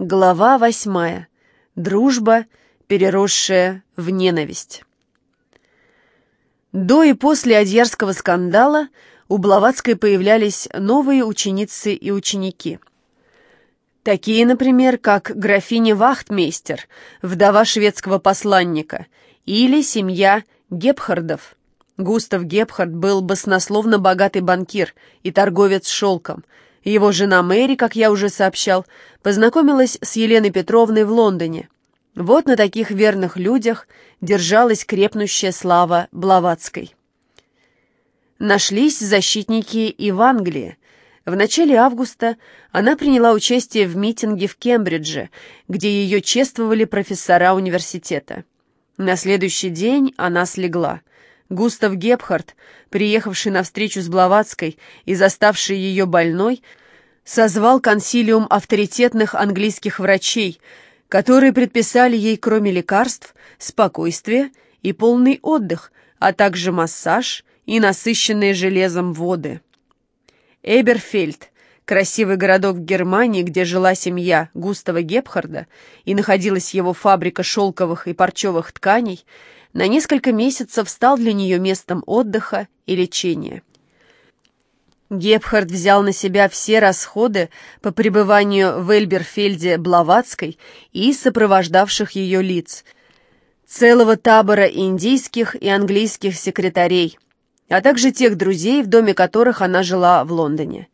Глава восьмая. Дружба, переросшая в ненависть. До и после Адьярского скандала у Блаватской появлялись новые ученицы и ученики. Такие, например, как графиня Вахтмейстер, вдова шведского посланника, или семья Гепхардов. Густав Гепхард был баснословно богатый банкир и торговец шелком – его жена Мэри, как я уже сообщал, познакомилась с Еленой Петровной в Лондоне. Вот на таких верных людях держалась крепнущая слава Блаватской. Нашлись защитники и в Англии. В начале августа она приняла участие в митинге в Кембридже, где ее чествовали профессора университета. На следующий день она слегла – Густав Гепхард, приехавший на встречу с Блаватской и заставший ее больной, созвал консилиум авторитетных английских врачей, которые предписали ей, кроме лекарств, спокойствие и полный отдых, а также массаж и насыщенные железом воды. Эберфельд, красивый городок в Германии, где жила семья Густава Гепхарда и находилась его фабрика шелковых и парчевых тканей, на несколько месяцев стал для нее местом отдыха и лечения. Гепхард взял на себя все расходы по пребыванию в Эльберфельде Блаватской и сопровождавших ее лиц, целого табора индийских и английских секретарей, а также тех друзей, в доме которых она жила в Лондоне.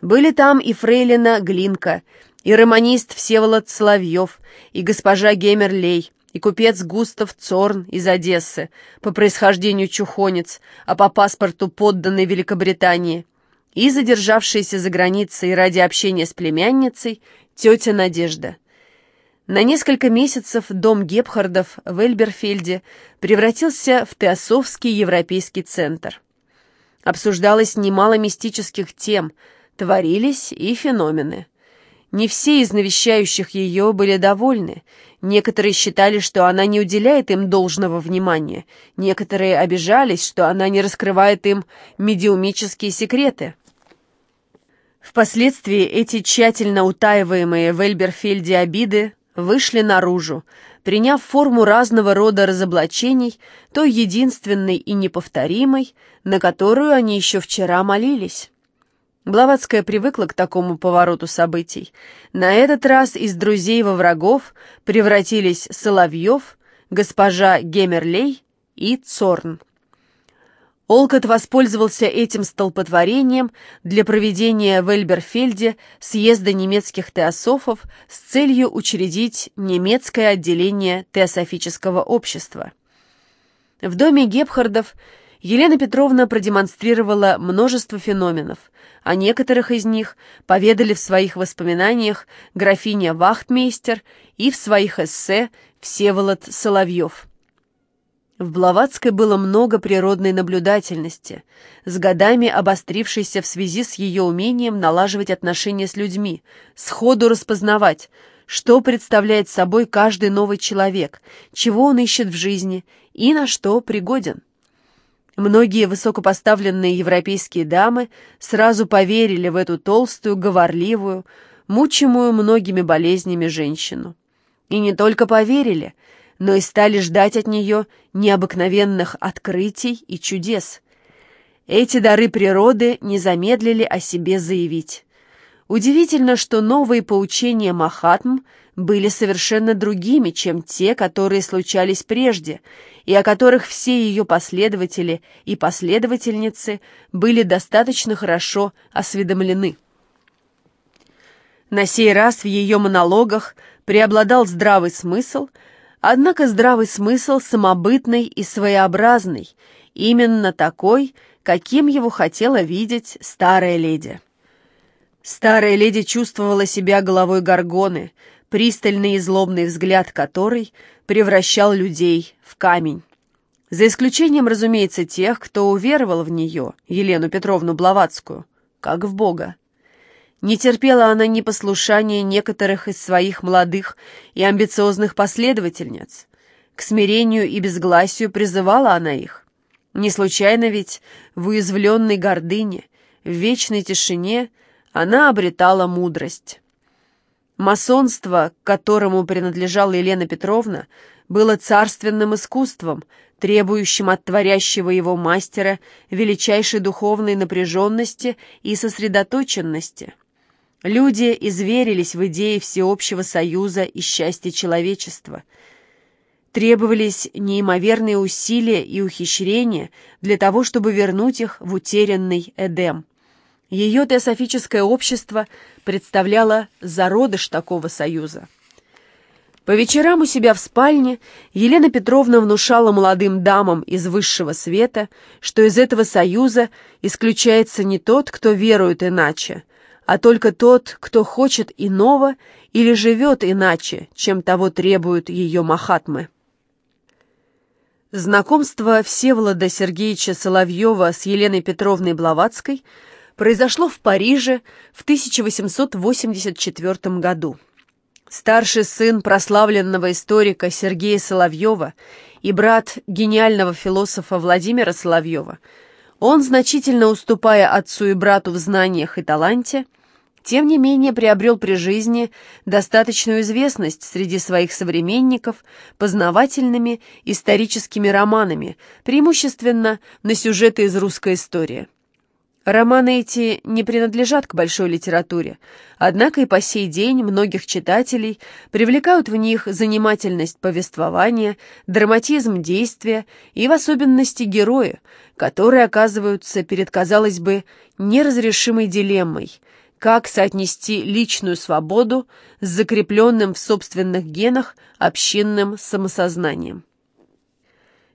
Были там и фрейлина Глинка, и романист Всеволод Соловьев, и госпожа Гемерлей, и купец Густав Цорн из Одессы, по происхождению чухонец, а по паспорту подданный Великобритании, и задержавшаяся за границей ради общения с племянницей тетя Надежда. На несколько месяцев дом Гепхардов в Эльберфельде превратился в Теософский европейский центр. Обсуждалось немало мистических тем, творились и феномены. Не все из навещающих ее были довольны. Некоторые считали, что она не уделяет им должного внимания. Некоторые обижались, что она не раскрывает им медиумические секреты. Впоследствии эти тщательно утаиваемые в Эльберфельде обиды вышли наружу, приняв форму разного рода разоблачений, той единственной и неповторимой, на которую они еще вчера молились. Блаватская привыкла к такому повороту событий. На этот раз из друзей во врагов превратились Соловьев, госпожа Гемерлей и Цорн. Олкот воспользовался этим столпотворением для проведения в Эльберфельде съезда немецких теософов с целью учредить немецкое отделение теософического общества. В доме Гепхардов Елена Петровна продемонстрировала множество феноменов. О некоторых из них поведали в своих воспоминаниях графиня Вахтмейстер и в своих эссе Всеволод Соловьев. В Блаватской было много природной наблюдательности, с годами обострившейся в связи с ее умением налаживать отношения с людьми, сходу распознавать, что представляет собой каждый новый человек, чего он ищет в жизни и на что пригоден. Многие высокопоставленные европейские дамы сразу поверили в эту толстую, говорливую, мучимую многими болезнями женщину. И не только поверили, но и стали ждать от нее необыкновенных открытий и чудес. Эти дары природы не замедлили о себе заявить. Удивительно, что новые поучения Махатм были совершенно другими, чем те, которые случались прежде, и о которых все ее последователи и последовательницы были достаточно хорошо осведомлены. На сей раз в ее монологах преобладал здравый смысл, однако здравый смысл самобытный и своеобразный, именно такой, каким его хотела видеть старая леди. Старая леди чувствовала себя головой горгоны, пристальный и злобный взгляд которой превращал людей в камень. За исключением, разумеется, тех, кто уверовал в нее, Елену Петровну Блаватскую, как в Бога. Не терпела она непослушания некоторых из своих молодых и амбициозных последовательниц. К смирению и безгласию призывала она их. Не случайно ведь в уязвленной гордыне, в вечной тишине она обретала мудрость. Масонство, к которому принадлежала Елена Петровна, было царственным искусством, требующим от творящего его мастера величайшей духовной напряженности и сосредоточенности. Люди изверились в идее всеобщего союза и счастья человечества. Требовались неимоверные усилия и ухищрения для того, чтобы вернуть их в утерянный Эдем. Ее теософическое общество представляло зародыш такого союза. По вечерам у себя в спальне Елена Петровна внушала молодым дамам из высшего света, что из этого союза исключается не тот, кто верует иначе, а только тот, кто хочет иного или живет иначе, чем того требуют ее махатмы. Знакомство Всеволода Сергеевича Соловьева с Еленой Петровной Блаватской – произошло в Париже в 1884 году. Старший сын прославленного историка Сергея Соловьева и брат гениального философа Владимира Соловьева, он, значительно уступая отцу и брату в знаниях и таланте, тем не менее приобрел при жизни достаточную известность среди своих современников познавательными историческими романами, преимущественно на сюжеты из русской истории. Романы эти не принадлежат к большой литературе, однако и по сей день многих читателей привлекают в них занимательность повествования, драматизм действия и в особенности герои, которые оказываются перед, казалось бы, неразрешимой дилеммой – как соотнести личную свободу с закрепленным в собственных генах общинным самосознанием.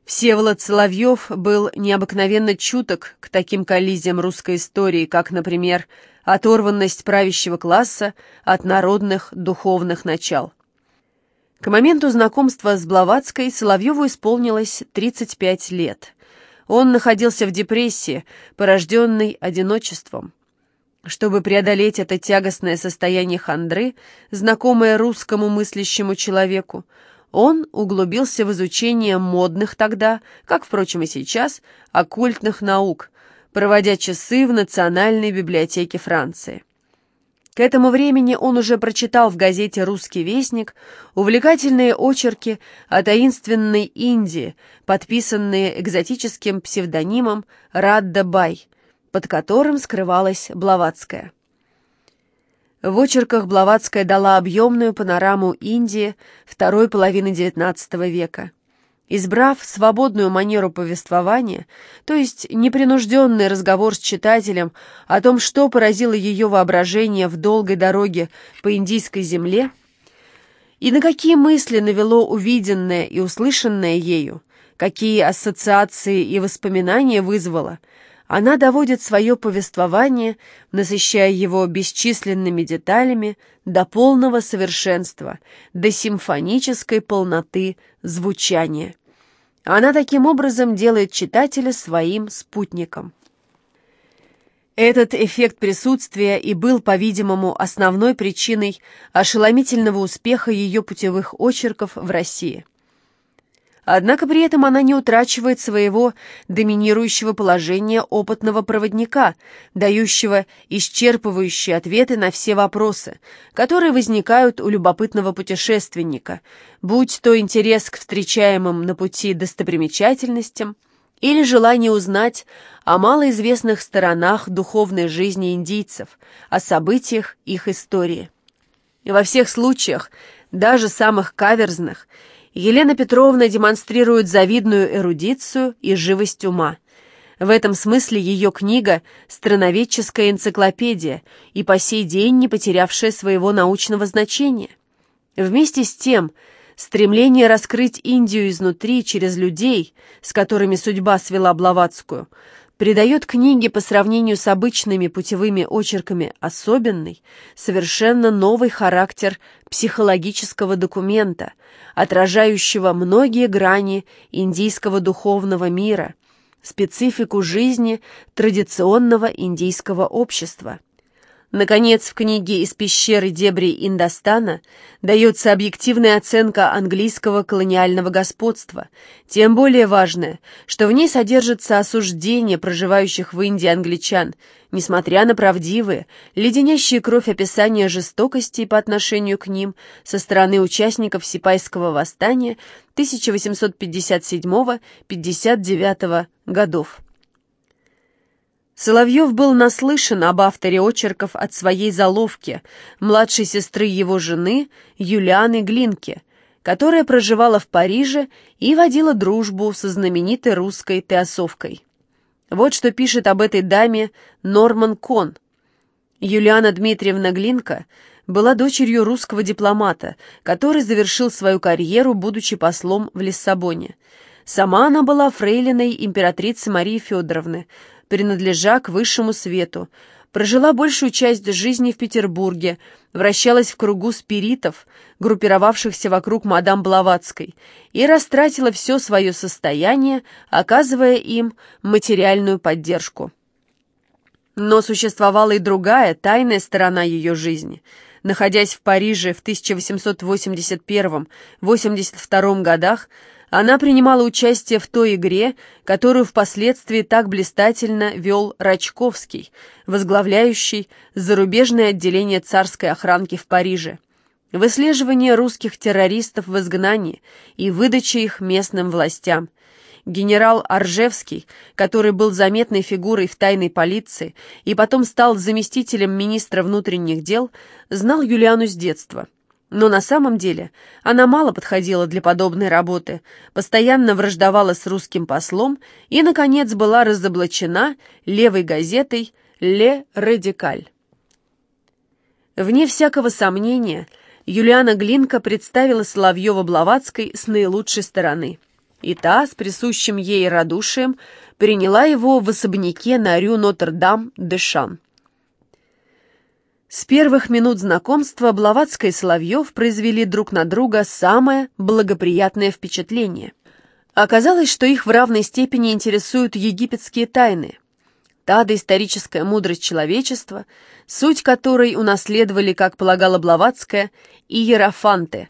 Всеволод Соловьев был необыкновенно чуток к таким коллизиям русской истории, как, например, оторванность правящего класса от народных духовных начал. К моменту знакомства с Блаватской Соловьеву исполнилось 35 лет. Он находился в депрессии, порожденной одиночеством. Чтобы преодолеть это тягостное состояние хандры, знакомое русскому мыслящему человеку, он углубился в изучение модных тогда, как, впрочем, и сейчас, оккультных наук, проводя часы в Национальной библиотеке Франции. К этому времени он уже прочитал в газете «Русский вестник» увлекательные очерки о таинственной Индии, подписанные экзотическим псевдонимом Радда Бай, под которым скрывалась Блаватская. В очерках Блаватская дала объемную панораму Индии второй половины XIX века. Избрав свободную манеру повествования, то есть непринужденный разговор с читателем о том, что поразило ее воображение в долгой дороге по индийской земле, и на какие мысли навело увиденное и услышанное ею, какие ассоциации и воспоминания вызвало – она доводит свое повествование, насыщая его бесчисленными деталями, до полного совершенства, до симфонической полноты звучания. Она таким образом делает читателя своим спутником. Этот эффект присутствия и был, по-видимому, основной причиной ошеломительного успеха ее путевых очерков в России. Однако при этом она не утрачивает своего доминирующего положения опытного проводника, дающего исчерпывающие ответы на все вопросы, которые возникают у любопытного путешественника, будь то интерес к встречаемым на пути достопримечательностям или желание узнать о малоизвестных сторонах духовной жизни индийцев, о событиях их истории. И во всех случаях, даже самых каверзных, Елена Петровна демонстрирует завидную эрудицию и живость ума. В этом смысле ее книга – страноведческая энциклопедия и по сей день не потерявшая своего научного значения. Вместе с тем, стремление раскрыть Индию изнутри через людей, с которыми судьба свела Блаватскую – придает книге по сравнению с обычными путевыми очерками особенный, совершенно новый характер психологического документа, отражающего многие грани индийского духовного мира, специфику жизни традиционного индийского общества. Наконец, в книге «Из пещеры дебри Индостана» дается объективная оценка английского колониального господства, тем более важная, что в ней содержится осуждение проживающих в Индии англичан, несмотря на правдивые, леденящие кровь описания жестокости по отношению к ним со стороны участников Сипайского восстания 1857-59 годов. Соловьев был наслышан об авторе очерков от своей заловки, младшей сестры его жены Юлианы Глинки, которая проживала в Париже и водила дружбу со знаменитой русской теосовкой. Вот что пишет об этой даме Норман Кон. Юлиана Дмитриевна Глинка была дочерью русского дипломата, который завершил свою карьеру, будучи послом в Лиссабоне. Сама она была фрейлиной императрицы Марии Федоровны, принадлежа к высшему свету, прожила большую часть жизни в Петербурге, вращалась в кругу спиритов, группировавшихся вокруг мадам Блаватской, и растратила все свое состояние, оказывая им материальную поддержку. Но существовала и другая, тайная сторона ее жизни. Находясь в Париже в 1881-82 годах, она принимала участие в той игре, которую впоследствии так блистательно вел Рачковский, возглавляющий зарубежное отделение царской охранки в Париже. Выслеживание русских террористов в изгнании и выдача их местным властям. Генерал Аржевский, который был заметной фигурой в тайной полиции и потом стал заместителем министра внутренних дел, знал Юлиану с детства – но на самом деле она мало подходила для подобной работы, постоянно враждовала с русским послом и, наконец, была разоблачена левой газетой «Ле Радикаль». Вне всякого сомнения, Юлиана Глинка представила Соловьева-Блаватской с наилучшей стороны. И та, с присущим ей радушием, приняла его в особняке на Рю Нотр-Дам-де-Шан. С первых минут знакомства Блаватская и Соловьев произвели друг на друга самое благоприятное впечатление. Оказалось, что их в равной степени интересуют египетские тайны. Та доисторическая мудрость человечества, суть которой унаследовали, как полагала Блаватская, и Ерофанты.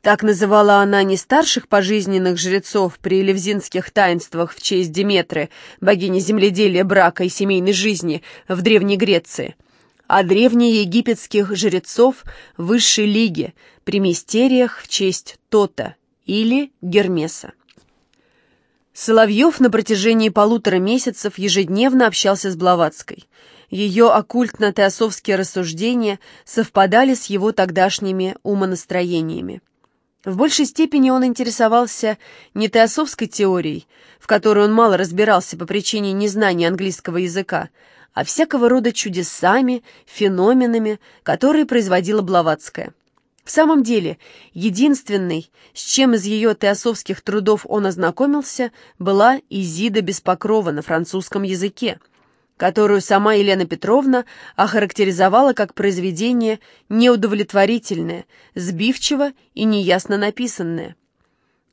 Так называла она не старших пожизненных жрецов при левзинских таинствах в честь Диметры, богини земледелия, брака и семейной жизни в Древней Греции – о древнеегипетских жрецов высшей лиги при мистериях в честь Тота или Гермеса. Соловьев на протяжении полутора месяцев ежедневно общался с Блаватской. Ее оккультно-теософские рассуждения совпадали с его тогдашними умонастроениями. В большей степени он интересовался не теософской теорией, в которой он мало разбирался по причине незнания английского языка, а всякого рода чудесами, феноменами, которые производила Блаватская. В самом деле, единственной, с чем из ее теософских трудов он ознакомился, была Изида Беспокрова на французском языке, которую сама Елена Петровна охарактеризовала как произведение неудовлетворительное, сбивчиво и неясно написанное.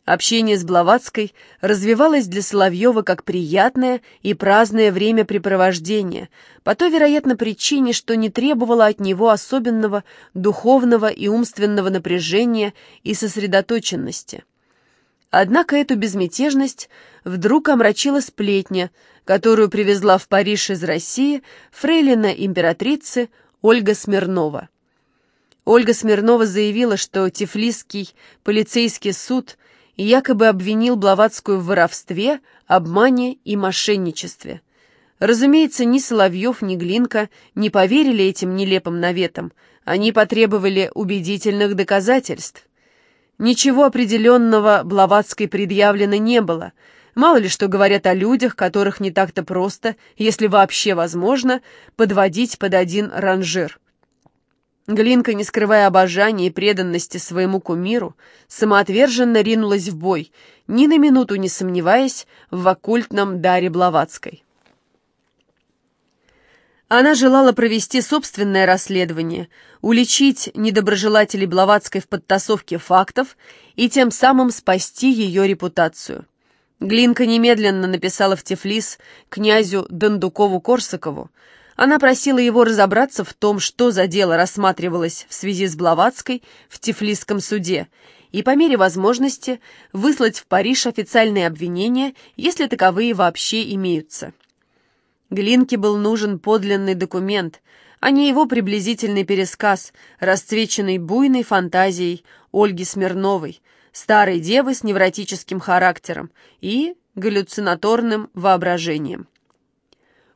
Общение с Блаватской развивалось для Соловьева как приятное и праздное времяпрепровождение, по той, вероятно, причине, что не требовало от него особенного духовного и умственного напряжения и сосредоточенности. Однако эту безмятежность вдруг омрачила сплетня, которую привезла в Париж из России фрейлина императрицы Ольга Смирнова. Ольга Смирнова заявила, что Тифлисский полицейский суд – и якобы обвинил Блаватскую в воровстве, обмане и мошенничестве. Разумеется, ни Соловьев, ни Глинка не поверили этим нелепым наветам, они потребовали убедительных доказательств. Ничего определенного Блаватской предъявлено не было, мало ли что говорят о людях, которых не так-то просто, если вообще возможно, подводить под один ранжир. Глинка, не скрывая обожания и преданности своему кумиру, самоотверженно ринулась в бой, ни на минуту не сомневаясь в оккультном даре Блаватской. Она желала провести собственное расследование, уличить недоброжелателей Блаватской в подтасовке фактов и тем самым спасти ее репутацию. Глинка немедленно написала в Тифлис князю Дондукову-Корсакову, Она просила его разобраться в том, что за дело рассматривалось в связи с Блаватской в Тифлисском суде, и по мере возможности выслать в Париж официальные обвинения, если таковые вообще имеются. Глинке был нужен подлинный документ, а не его приблизительный пересказ, расцвеченный буйной фантазией Ольги Смирновой, старой девы с невротическим характером и галлюцинаторным воображением.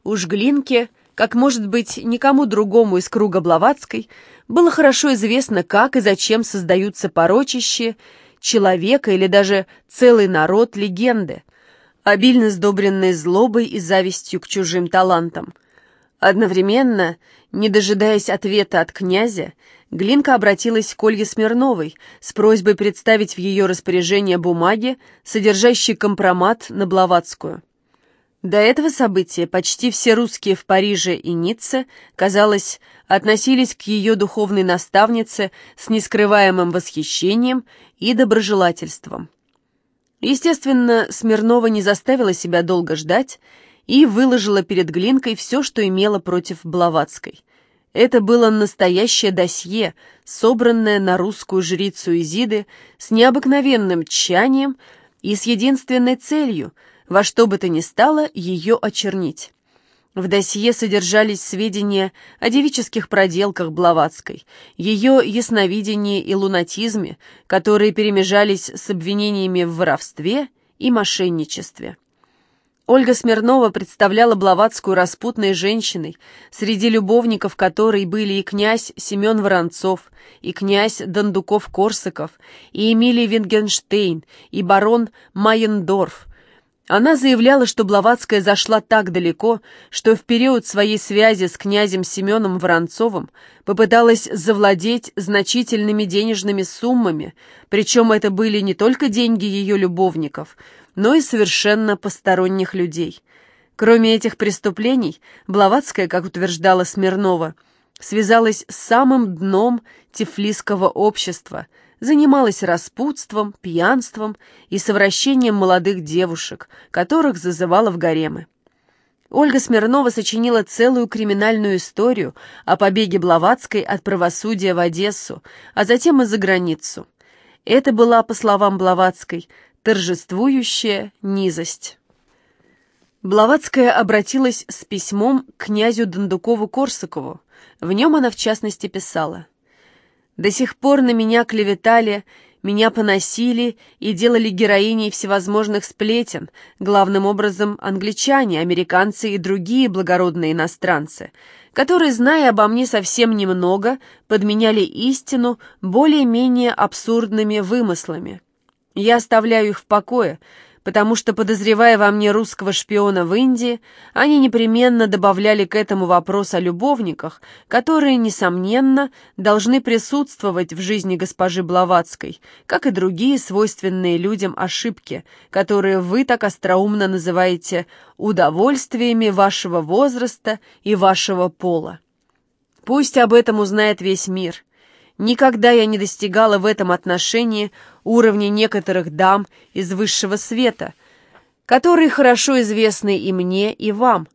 Уж Глинке, как может быть никому другому из круга Блаватской, было хорошо известно, как и зачем создаются порочащие человека или даже целый народ легенды, обильно сдобренные злобой и завистью к чужим талантам. Одновременно, не дожидаясь ответа от князя, Глинка обратилась к Ольге Смирновой с просьбой представить в ее распоряжение бумаги, содержащие компромат на Блаватскую. До этого события почти все русские в Париже и Ницце, казалось, относились к ее духовной наставнице с нескрываемым восхищением и доброжелательством. Естественно, Смирнова не заставила себя долго ждать и выложила перед Глинкой все, что имела против Блаватской. Это было настоящее досье, собранное на русскую жрицу Изиды с необыкновенным тщанием и с единственной целью — во что бы то ни стало ее очернить. В досье содержались сведения о девических проделках Блаватской, ее ясновидении и лунатизме, которые перемежались с обвинениями в воровстве и мошенничестве. Ольга Смирнова представляла Блаватскую распутной женщиной, среди любовников которой были и князь Семен Воронцов, и князь Дондуков-Корсаков, и Эмилий Вингенштейн, и барон Майендорф, она заявляла, что Блаватская зашла так далеко, что в период своей связи с князем Семеном Воронцовым попыталась завладеть значительными денежными суммами, причем это были не только деньги ее любовников, но и совершенно посторонних людей. Кроме этих преступлений, Блаватская, как утверждала Смирнова, связалась с самым дном тифлисского общества – занималась распутством, пьянством и совращением молодых девушек, которых зазывала в гаремы. Ольга Смирнова сочинила целую криминальную историю о побеге Блаватской от правосудия в Одессу, а затем и за границу. Это была, по словам Блаватской, торжествующая низость. Блаватская обратилась с письмом к князю Дондукову-Корсакову. В нем она, в частности, писала – до сих пор на меня клеветали, меня поносили и делали героиней всевозможных сплетен, главным образом англичане, американцы и другие благородные иностранцы, которые, зная обо мне совсем немного, подменяли истину более-менее абсурдными вымыслами. Я оставляю их в покое, потому что, подозревая во мне русского шпиона в Индии, они непременно добавляли к этому вопрос о любовниках, которые, несомненно, должны присутствовать в жизни госпожи Блаватской, как и другие свойственные людям ошибки, которые вы так остроумно называете удовольствиями вашего возраста и вашего пола. Пусть об этом узнает весь мир. Никогда я не достигала в этом отношении уровня некоторых дам из высшего света, которые хорошо известны и мне, и вам.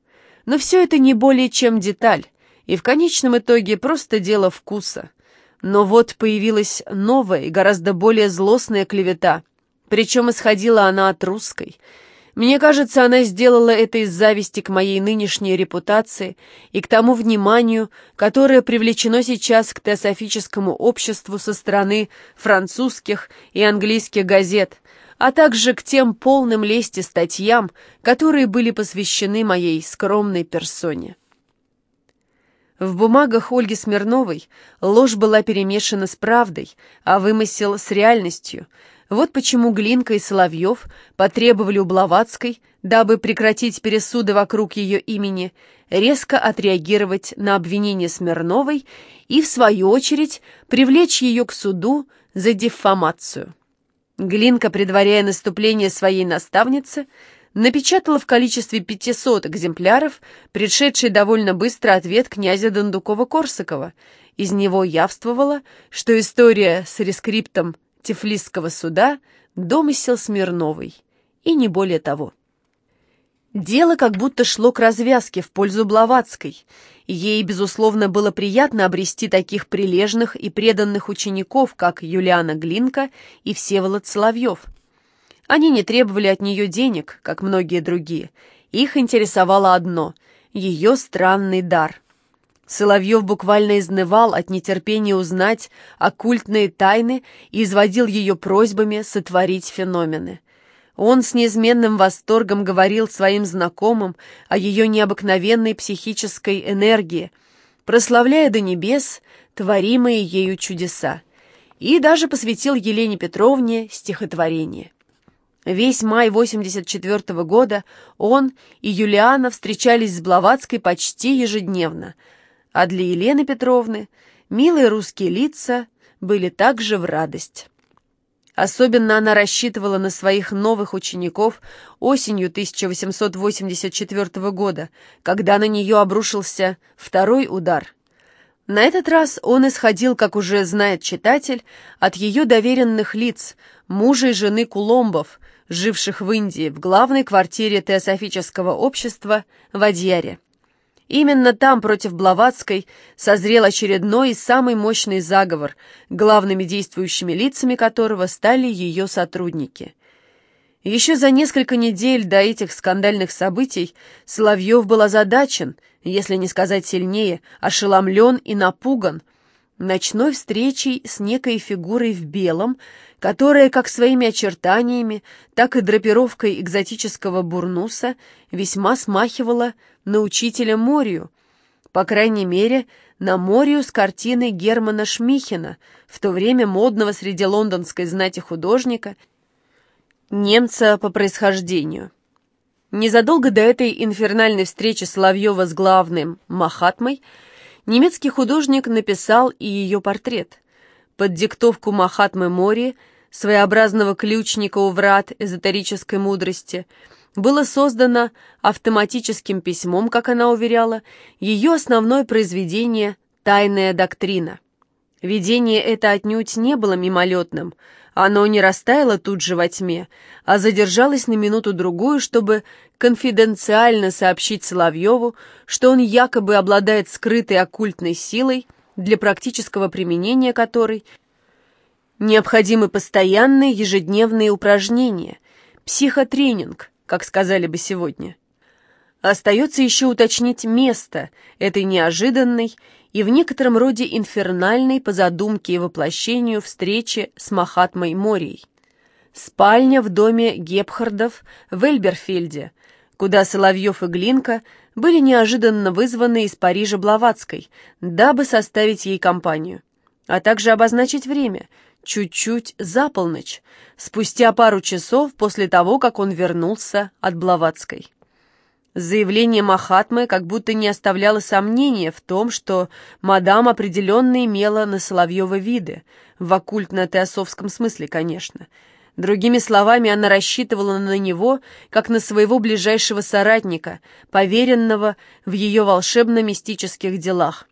Но все это не более чем деталь, и в конечном итоге просто дело вкуса. Но вот появилась новая и гораздо более злостная клевета, причем исходила она от русской — мне кажется, она сделала это из зависти к моей нынешней репутации и к тому вниманию, которое привлечено сейчас к теософическому обществу со стороны французских и английских газет, а также к тем полным лести статьям, которые были посвящены моей скромной персоне. В бумагах Ольги Смирновой ложь была перемешана с правдой, а вымысел с реальностью – вот почему Глинка и Соловьев потребовали у Блаватской, дабы прекратить пересуды вокруг ее имени, резко отреагировать на обвинение Смирновой и, в свою очередь, привлечь ее к суду за дефамацию. Глинка, предваряя наступление своей наставницы, напечатала в количестве 500 экземпляров предшедший довольно быстро ответ князя Дондукова-Корсакова. Из него явствовало, что история с рескриптом Тифлисского суда домысел Смирновой, и не более того. Дело как будто шло к развязке в пользу Блаватской. Ей, безусловно, было приятно обрести таких прилежных и преданных учеников, как Юлиана Глинка и Всеволод Соловьев. Они не требовали от нее денег, как многие другие. Их интересовало одно — ее странный дар. Соловьев буквально изнывал от нетерпения узнать оккультные тайны и изводил ее просьбами сотворить феномены. Он с неизменным восторгом говорил своим знакомым о ее необыкновенной психической энергии, прославляя до небес творимые ею чудеса, и даже посвятил Елене Петровне стихотворение. Весь май 84 -го года он и Юлиана встречались с Блаватской почти ежедневно, а для Елены Петровны милые русские лица были также в радость. Особенно она рассчитывала на своих новых учеников осенью 1884 года, когда на нее обрушился второй удар. На этот раз он исходил, как уже знает читатель, от ее доверенных лиц, мужа и жены Куломбов, живших в Индии, в главной квартире теософического общества в Адьяре. Именно там, против Блаватской, созрел очередной и самый мощный заговор, главными действующими лицами которого стали ее сотрудники. Еще за несколько недель до этих скандальных событий Соловьев был озадачен, если не сказать сильнее, ошеломлен и напуган, ночной встречей с некой фигурой в белом, которая как своими очертаниями, так и драпировкой экзотического бурнуса весьма смахивала на учителя Морию, по крайней мере, на Морию с картины Германа Шмихина, в то время модного среди лондонской знати художника, немца по происхождению. Незадолго до этой инфернальной встречи Соловьева с главным Махатмой немецкий художник написал и ее портрет. Под диктовку Махатмы Мори, своеобразного ключника у врат эзотерической мудрости – было создано автоматическим письмом, как она уверяла, ее основное произведение «Тайная доктрина». Видение это отнюдь не было мимолетным, оно не растаяло тут же во тьме, а задержалось на минуту-другую, чтобы конфиденциально сообщить Соловьеву, что он якобы обладает скрытой оккультной силой, для практического применения которой необходимы постоянные ежедневные упражнения, психотренинг, как сказали бы сегодня. Остается еще уточнить место этой неожиданной и в некотором роде инфернальной по задумке и воплощению встречи с Махатмой Морией. Спальня в доме Гепхардов в Эльберфельде, куда Соловьев и Глинка были неожиданно вызваны из Парижа Блаватской, дабы составить ей компанию, а также обозначить время – чуть-чуть за полночь, спустя пару часов после того, как он вернулся от Блаватской. Заявление Махатмы как будто не оставляло сомнения в том, что мадам определенно имела на Соловьева виды, в оккультно-теософском смысле, конечно. Другими словами, она рассчитывала на него, как на своего ближайшего соратника, поверенного в ее волшебно-мистических делах.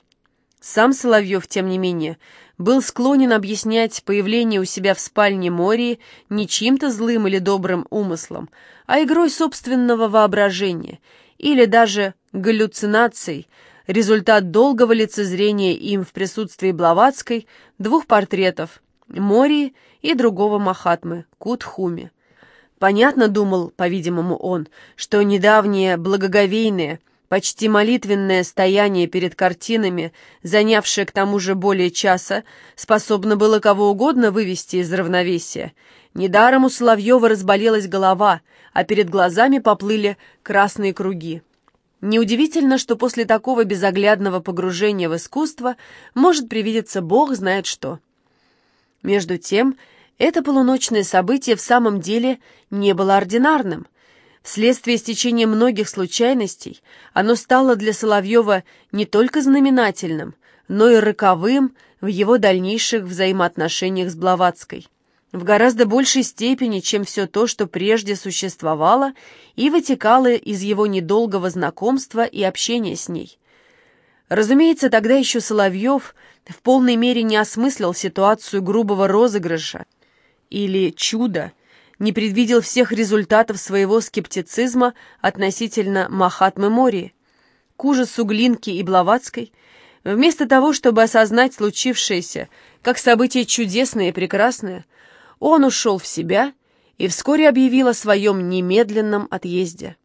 Сам Соловьев, тем не менее, был склонен объяснять появление у себя в спальне Мории не чьим-то злым или добрым умыслом, а игрой собственного воображения или даже галлюцинацией, результат долгого лицезрения им в присутствии Блаватской двух портретов Мории и другого Махатмы, Кутхуми. Понятно, думал, по-видимому, он, что недавнее благоговейное – Почти молитвенное стояние перед картинами, занявшее к тому же более часа, способно было кого угодно вывести из равновесия. Недаром у Соловьева разболелась голова, а перед глазами поплыли красные круги. Неудивительно, что после такого безоглядного погружения в искусство может привидеться бог знает что. Между тем, это полуночное событие в самом деле не было ординарным – Вследствие стечения многих случайностей оно стало для Соловьева не только знаменательным, но и роковым в его дальнейших взаимоотношениях с Блаватской. В гораздо большей степени, чем все то, что прежде существовало и вытекало из его недолгого знакомства и общения с ней. Разумеется, тогда еще Соловьев в полной мере не осмыслил ситуацию грубого розыгрыша или чуда – не предвидел всех результатов своего скептицизма относительно Махатмы Мории. К ужасу Глинки и Блаватской, вместо того, чтобы осознать случившееся как событие чудесное и прекрасное, он ушел в себя и вскоре объявил о своем немедленном отъезде.